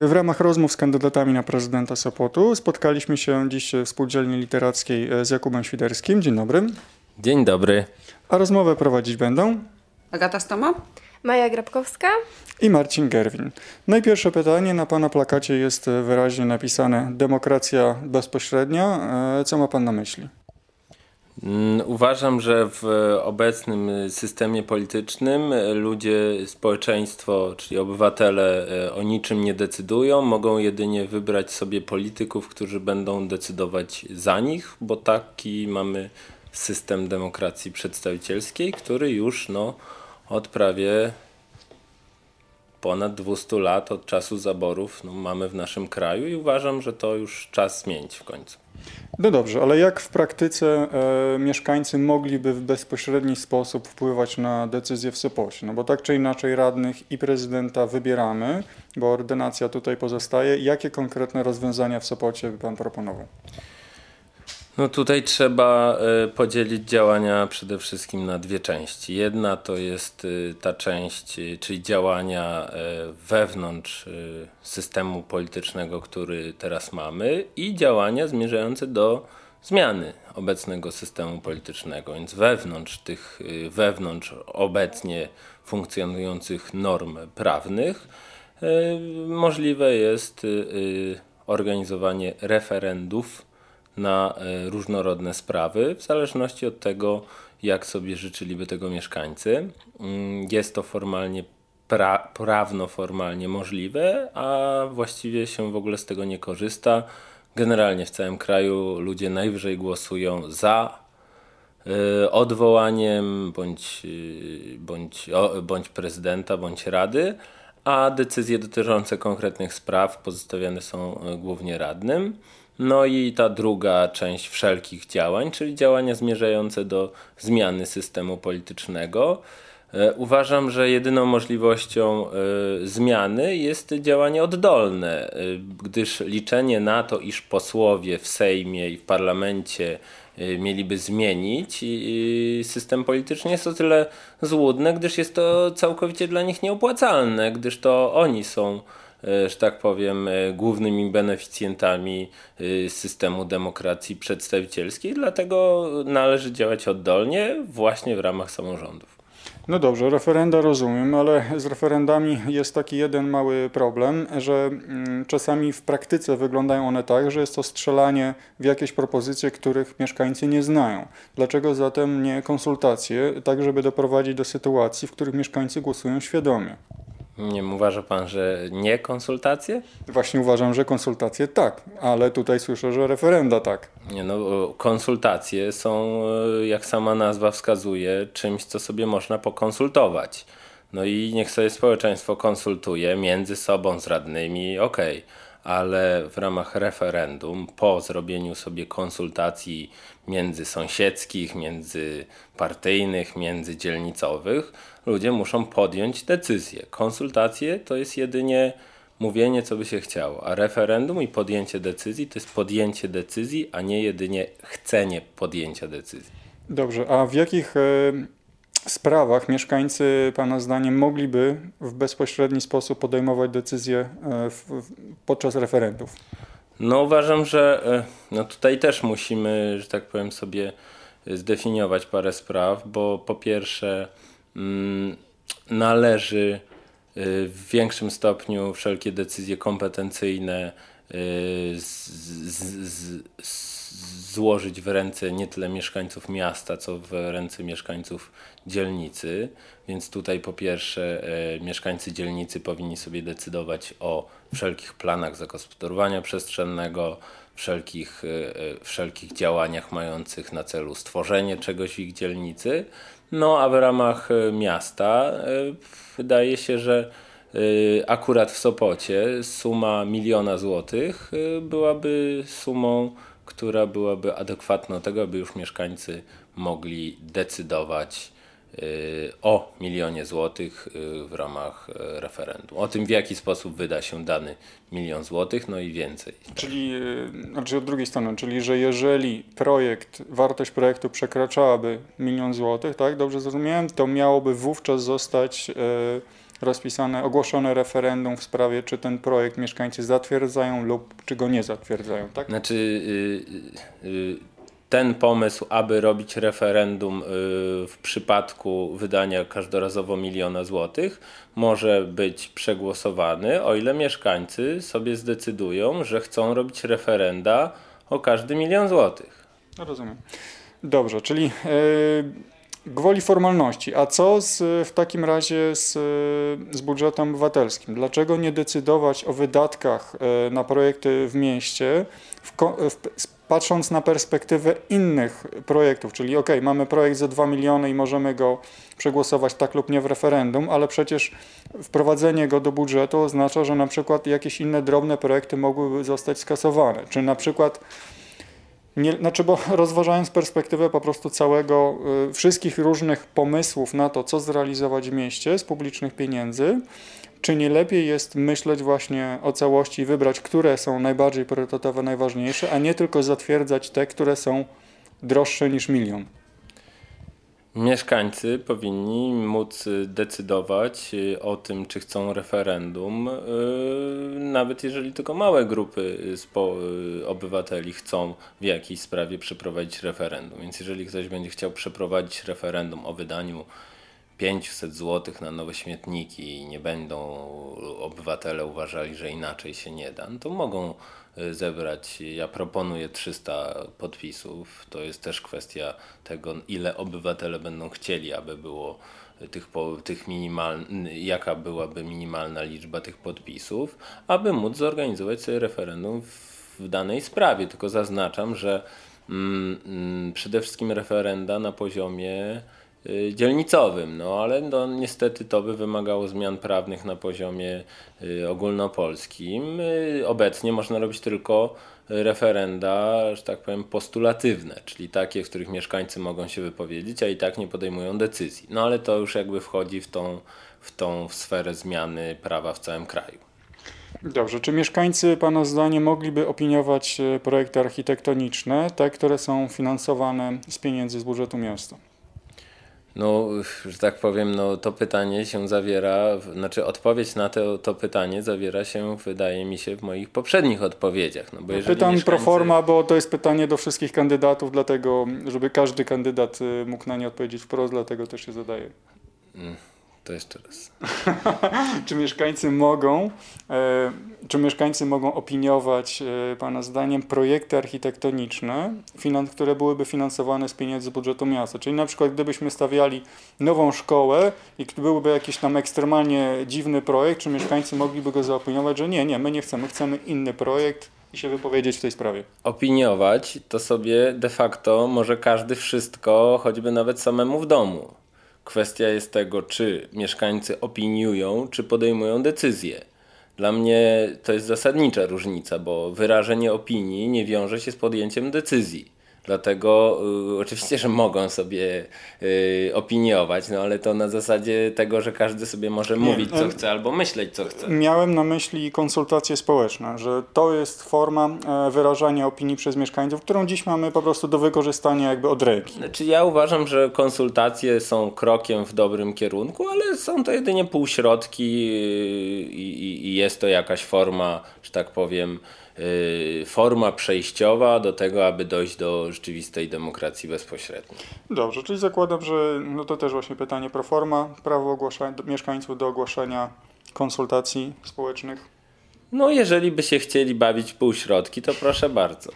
W ramach rozmów z kandydatami na prezydenta Sopotu spotkaliśmy się dziś w Spółdzielni Literackiej z Jakubem Świderskim. Dzień dobry. Dzień dobry. A rozmowę prowadzić będą Agata Stoma? Maja Grabkowska. i Marcin Gerwin. Najpierwsze pytanie na pana plakacie jest wyraźnie napisane demokracja bezpośrednia. E, Co ma pan na myśli? Mm, Uważam, że w obecnym systemie politycznym ludzie, społeczeństwo, czyli obywatele e, o niczym nie decydują, mogą jedynie wybrać sobie polityków, którzy będą decydować za nich, bo taki mamy system demokracji przedstawicielskiej, który już no, od prawie ponad 200 lat od czasu zaborów no, mamy w naszym kraju i uważam, że to już czas zmienić w końcu. No dobrze, ale jak w praktyce e, mieszkańcy mogliby w bezpośredni sposób wpływać na decyzje w Sopocie? No bo tak czy inaczej radnych i prezydenta wybieramy, bo ordynacja tutaj pozostaje. Jakie konkretne rozwiązania w Sopocie by pan proponował? No tutaj trzeba y, podzielić działania przede wszystkim na dwie części. Jedna to jest y, ta część, y, czyli działania wewnątrz systemu politycznego, który teraz mamy i działania zmierzające do zmiany obecnego systemu politycznego. Więc wewnątrz tych, wewnątrz obecnie funkcjonujących norm prawnych możliwe jest organizowanie referendów na e, różnorodne sprawy, w zależności od tego, jak sobie życzyliby tego mieszkańcy. Mm, Jest to formalnie, pra, prawno-formalnie możliwe, a właściwie się w ogóle z tego nie korzysta. Generalnie w całym kraju ludzie najwyżej głosują za e, odwołaniem bądź, e, bądź, bądź prezydenta, bądź rady, a decyzje dotyczące konkretnych spraw pozostawiane są głównie radnym. No i ta druga część wszelkich działań, czyli działania zmierzające do zmiany systemu politycznego. E, Uważam, że jedyną możliwością e, zmiany jest działanie oddolne, e, gdyż liczenie na to, iż posłowie w Sejmie i w parlamencie mieliby zmienić system polityczny jest o tyle złudne, gdyż jest to całkowicie dla nich nieopłacalne, gdyż to oni są że tak powiem, e, głównymi beneficjentami e, systemu demokracji przedstawicielskiej, dlatego należy działać oddolnie właśnie w ramach samorządów. No dobrze, referenda rozumiem, ale z referendami jest taki jeden mały problem, że mm, czasami w praktyce wyglądają one tak, że jest to strzelanie w jakieś propozycje, których mieszkańcy nie znają. Dlaczego zatem nie konsultacje, tak żeby doprowadzić do sytuacji, w których mieszkańcy głosują świadomie? Nie uważa pan, że nie konsultacje? Właśnie uważam, że konsultacje tak, ale tutaj słyszę, że referenda tak. Nie no, konsultacje są, e, jak sama nazwa wskazuje, czymś, co sobie można pokonsultować. No i niech sobie społeczeństwo konsultuje między sobą z radnymi, okej, ale w ramach referendum, po zrobieniu sobie konsultacji międzysąsiedzkich, międzypartyjnych, międzydzielnicowych, ludzie muszą podjąć decyzję. Konsultacje to jest jedynie mówienie, co by się chciało, a referendum i podjęcie decyzji to jest podjęcie decyzji, a nie jedynie chcenie podjęcia decyzji. Dobrze, a w jakich e, sprawach mieszkańcy Pana zdaniem mogliby w bezpośredni sposób podejmować decyzje e, podczas referendów? No uważam, że e, no tutaj też musimy, że tak powiem sobie zdefiniować parę spraw, bo po pierwsze mm, należy e, w większym stopniu wszelkie decyzje kompetencyjne z, z, z, z, złożyć w ręce nie tyle mieszkańców miasta, co w ręce mieszkańców dzielnicy. Więc tutaj po pierwsze e, mieszkańcy dzielnicy powinni sobie decydować o wszelkich planach zagospodarowania przestrzennego, wszelkich, e, e, wszelkich działaniach mających na celu stworzenie czegoś w ich dzielnicy. No a w ramach e, miasta e, wydaje się, że e, akurat w Sopocie suma miliona złotych byłaby sumą, która byłaby adekwatna do tego, aby już mieszkańcy mogli decydować e, o milionie złotych e, w ramach e, referendum. O tym, w jaki sposób wyda się dany milion złotych, no i więcej. Czyli, e, znaczy od drugiej strony, czyli że jeżeli projekt, wartość projektu przekraczałaby milion złotych, tak, dobrze zrozumiałem, to miałoby wówczas zostać e, rozpisane, ogłoszone referendum w sprawie, czy ten projekt mieszkańcy zatwierdzają lub czy go nie zatwierdzają, tak? Znaczy, y, y, ten pomysł, aby robić referendum y, w przypadku wydania każdorazowo miliona złotych, może być przegłosowany, o ile mieszkańcy sobie zdecydują, że chcą robić referenda o każdy milion złotych. No, rozumiem. Dobrze, czyli yy, gwoli formalności. A co z, w takim razie z, z budżetem obywatelskim? Dlaczego nie decydować o wydatkach yy, na projekty w mieście, w, w, patrząc na perspektywę innych projektów, czyli ok, mamy projekt za 2 miliony i możemy go przegłosować tak lub nie w referendum, ale przecież wprowadzenie go do budżetu oznacza, że na przykład jakieś inne drobne projekty mogłyby zostać skasowane, czy na przykład nie, znaczy, bo rozważając perspektywę po prostu całego, y, wszystkich różnych pomysłów na to, co zrealizować w mieście z publicznych pieniędzy, czy nie lepiej jest myśleć właśnie o całości i wybrać, które są najbardziej priorytetowe, najważniejsze, a nie tylko zatwierdzać te, które są droższe niż milion? Mieszkańcy powinni móc decydować y, o tym, czy chcą referendum, y, nawet jeżeli tylko małe grupy y, obywateli chcą w jakiejś sprawie przeprowadzić referendum. Więc jeżeli ktoś będzie chciał przeprowadzić referendum o wydaniu 500 zł na nowe śmietniki i nie będą obywatele uważali, że inaczej się nie da, no to mogą y, zebrać. Ja proponuję 300 podpisów. To jest też kwestia tego, ile obywatele będą chcieli, aby było tych, tych minimal, jaka byłaby minimalna liczba tych podpisów, aby móc zorganizować sobie referendum w danej sprawie. Tylko zaznaczam, że mm, mm, przede wszystkim referenda na poziomie dzielnicowym, no ale no, niestety to by wymagało zmian prawnych na poziomie y, ogólnopolskim. Y, obecnie można robić tylko referenda, że tak powiem, postulatywne, czyli takie, w których mieszkańcy mogą się wypowiedzieć, a i tak nie podejmują decyzji. No ale to już jakby wchodzi w tą, w tą sferę zmiany prawa w całym kraju. Dobrze, czy mieszkańcy Pana zdaniem mogliby opiniować projekty architektoniczne, te, które są finansowane z pieniędzy z budżetu miasta? No, że tak powiem, no, to pytanie się zawiera, znaczy odpowiedź na to, to pytanie zawiera się, wydaje mi się, w moich poprzednich odpowiedziach. No, bo jeżeli Pytam mieszkańcy... pro forma, bo to jest pytanie do wszystkich kandydatów, dlatego, żeby każdy kandydat y, mógł na nie odpowiedzieć wprost, dlatego też się zadaje. Mm. To jeszcze raz. czy mieszkańcy mogą, e, czy mieszkańcy mogą opiniować e, Pana zdaniem projekty architektoniczne, które byłyby finansowane z pieniędzy budżetu miasta? Czyli na przykład gdybyśmy stawiali nową szkołę i byłby jakiś tam ekstremalnie dziwny projekt, czy mieszkańcy mogliby go zaopiniować, że nie, nie, my nie chcemy, chcemy inny projekt, i się wypowiedzieć w tej sprawie. Opiniować to sobie de facto może każdy wszystko, choćby nawet samemu w domu. Kwestia jest tego, czy mieszkańcy opiniują, czy podejmują decyzje. Dla mnie to jest zasadnicza różnica, bo wyrażenie opinii nie wiąże się z podjęciem decyzji. Dlatego y, oczywiście, że mogą sobie y, opiniować, no ale to na zasadzie tego, że każdy sobie może nie, mówić, co chce, albo myśleć, co chce. Miałem na myśli konsultacje społeczne, że to jest forma e, wyrażania opinii przez mieszkańców, którą dziś mamy po prostu do wykorzystania jakby od ręki. Znaczy ja uważam, że konsultacje są krokiem w dobrym kierunku, ale są to jedynie półśrodki y, i, i, i jest to jakaś forma, że tak powiem, forma przejściowa do tego, aby dojść do rzeczywistej demokracji bezpośredniej. Dobrze, czyli zakładam, że no to też właśnie pytanie pro forma, prawo ogłaszania, mieszkańców do ogłaszania konsultacji społecznych. No jeżeli by się chcieli bawić półśrodki, to proszę bardzo.